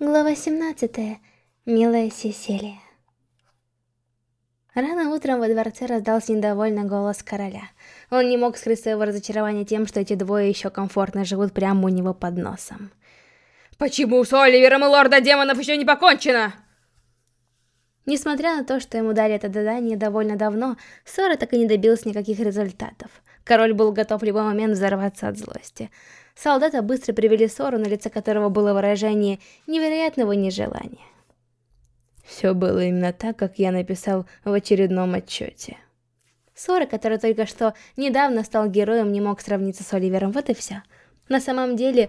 Глава 17. Милая Сесилия. Рано утром во дворце раздался недовольный голос короля. Он не мог скрыть своего разочарования тем, что эти двое еще комфортно живут прямо у него под носом. «Почему с Оливером и Лорда Демонов еще не покончено?» Несмотря на то, что ему дали это задание довольно давно, Сора так и не добился никаких результатов. Король был готов в любой момент взорваться от злости. Солдата быстро привели ссору, на лице которого было выражение невероятного нежелания. Все было именно так, как я написал в очередном отчете. Сора, который только что недавно стал героем, не мог сравниться с Оливером, вот и все. На самом деле,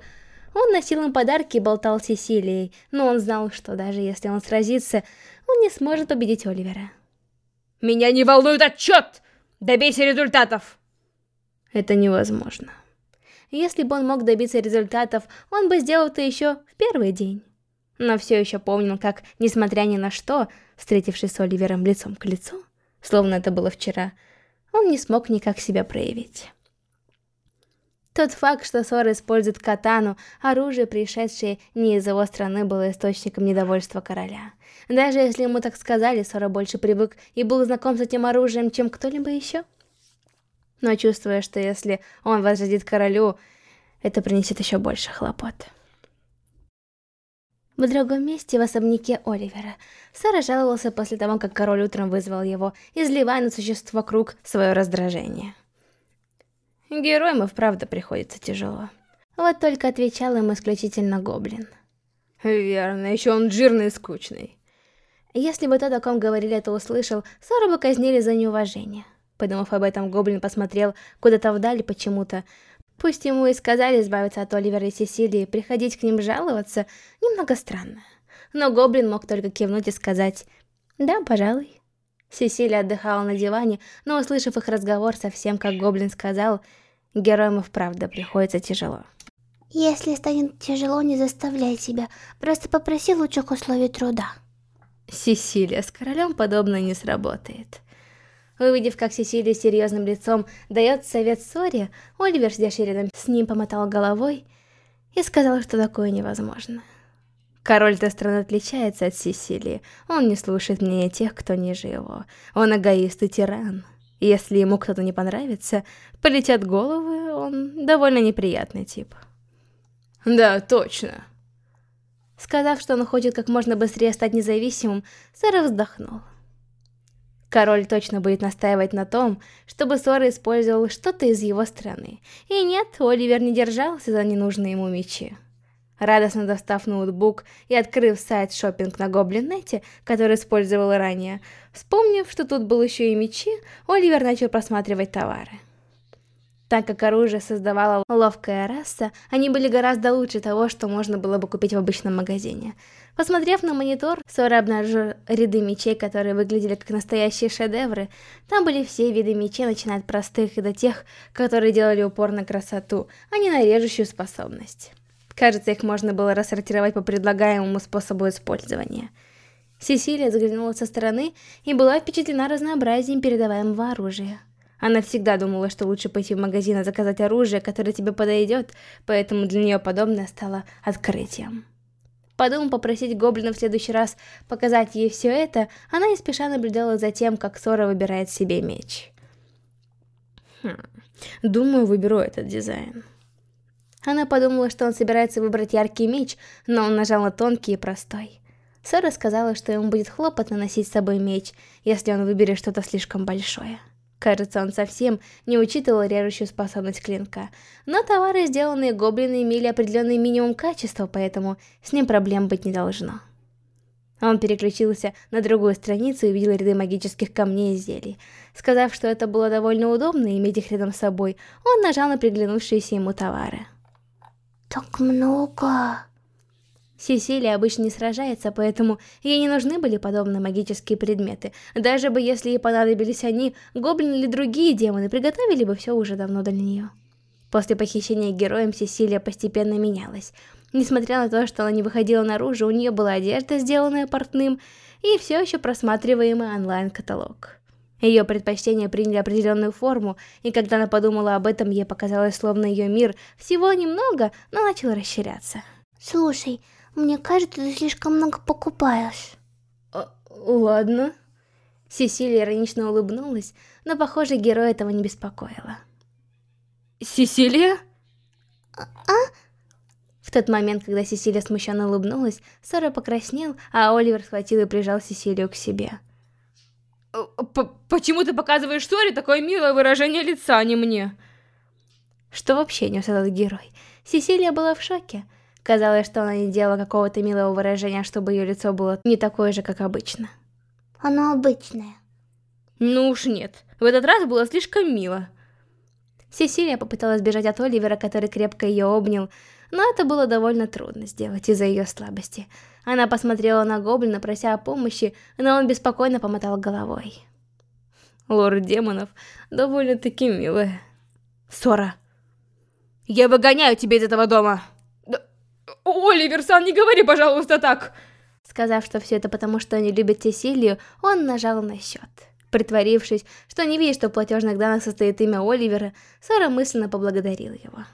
он носил им подарки и болтал с Сесилией, но он знал, что даже если он сразится, он не сможет победить Оливера. «Меня не волнует отчет! Добейся результатов!» Это невозможно. Если бы он мог добиться результатов, он бы сделал это еще в первый день. Но все еще помнил, как, несмотря ни на что, встретившись с Оливером лицом к лицу, словно это было вчера, он не смог никак себя проявить. Тот факт, что Сора использует катану, оружие, пришедшее не из его страны, было источником недовольства короля. Даже если ему так сказали, Сора больше привык и был знаком с этим оружием, чем кто-либо еще но чувствуя, что если он возразит королю, это принесет еще больше хлопот. В другом месте, в особняке Оливера, Сара жаловался после того, как король утром вызвал его, изливая на существ вокруг свое раздражение. Героям и вправду приходится тяжело. Вот только отвечал им исключительно Гоблин. Верно, еще он жирный и скучный. Если бы тот, о ком говорили, это услышал, Сару бы казнили за неуважение. Подумав об этом, Гоблин посмотрел куда-то вдали почему-то. Пусть ему и сказали избавиться от Оливера и Сесилии, приходить к ним жаловаться, немного странно. Но Гоблин мог только кивнуть и сказать «Да, пожалуй». Сесилия отдыхала на диване, но услышав их разговор, совсем как Гоблин сказал, героям и вправду приходится тяжело. Если станет тяжело, не заставляй себя, просто попроси лучших условий труда. Сесилия, с королем подобное не сработает. Увидев, как Сесилия серьезным лицом дает совет Соре, Оливер, сидящий рядом с ним, помотал головой и сказал, что такое невозможно. Король той страны отличается от Сесилии. Он не слушает мнения тех, кто ниже его. Он эгоист и тиран. Если ему кто-то не понравится, полетят головы, он довольно неприятный тип. Да, точно. Сказав, что он хочет как можно быстрее стать независимым, Сара вздохнул. Король точно будет настаивать на том, чтобы Сора использовал что-то из его страны. И нет, Оливер не держался за ненужные ему мечи. Радостно достав ноутбук и открыв сайт шопинг на Гоблиннете, который использовал ранее, вспомнив, что тут был еще и мечи, Оливер начал просматривать товары. Так как оружие создавала ловкая раса, они были гораздо лучше того, что можно было бы купить в обычном магазине. Посмотрев на монитор, Сора обнаружил ряды мечей, которые выглядели как настоящие шедевры. Там были все виды мечей, начиная от простых и до тех, которые делали упор на красоту, а не на режущую способность. Кажется, их можно было рассортировать по предлагаемому способу использования. Сесилия заглянула со стороны и была впечатлена разнообразием передаваемого оружия. Она всегда думала, что лучше пойти в магазин и заказать оружие, которое тебе подойдет, поэтому для нее подобное стало открытием. Подумав попросить Гоблина в следующий раз показать ей все это, она не спеша наблюдала за тем, как Сора выбирает себе меч. Хм, думаю, выберу этот дизайн. Она подумала, что он собирается выбрать яркий меч, но он нажал на тонкий и простой. Сора сказала, что ему будет хлопотно носить с собой меч, если он выберет что-то слишком большое. Кажется, он совсем не учитывал режущую способность клинка. Но товары, сделанные гоблины, имели определенный минимум качества, поэтому с ним проблем быть не должно. Он переключился на другую страницу и увидел ряды магических камней и зелий. Сказав, что это было довольно удобно иметь их рядом с собой, он нажал на приглянувшиеся ему товары. «Так много!» Сесилия обычно не сражается, поэтому ей не нужны были подобные магические предметы. Даже бы если ей понадобились они, гоблины или другие демоны приготовили бы все уже давно для нее. После похищения героем Сесилия постепенно менялась. Несмотря на то, что она не выходила наружу, у нее была одежда, сделанная портным, и все еще просматриваемый онлайн-каталог. Ее предпочтения приняли определенную форму, и когда она подумала об этом, ей показалось, словно ее мир всего немного, но начал расширяться. «Слушай, Мне кажется, ты слишком много покупаешь. А, ладно. Сесилия иронично улыбнулась, но, похоже, герой этого не беспокоило. Сесилия? А? а? В тот момент, когда Сесилия смущенно улыбнулась, Сора покраснел, а Оливер схватил и прижал Сесилию к себе. Э, Почему ты показываешь Соре такое милое выражение лица, а не мне? Что вообще нес этот герой? Сесилия была в шоке. Казалось, что она не делала какого-то милого выражения, чтобы ее лицо было не такое же, как обычно. Оно обычное. Ну уж нет, в этот раз было слишком мило. Сесилия попыталась бежать от Оливера, который крепко ее обнял, но это было довольно трудно сделать из-за ее слабости. Она посмотрела на Гоблина, прося о помощи, но он беспокойно помотал головой. Лорд демонов довольно-таки милая. Сора, я выгоняю тебя из этого дома! Да... Оливер-сан, не говори, пожалуйста, так! Сказав, что все это потому, что они любят Сесилию, он нажал на счет. Притворившись, что не видит, что в платежных данных состоит имя Оливера, Сара мысленно поблагодарил его.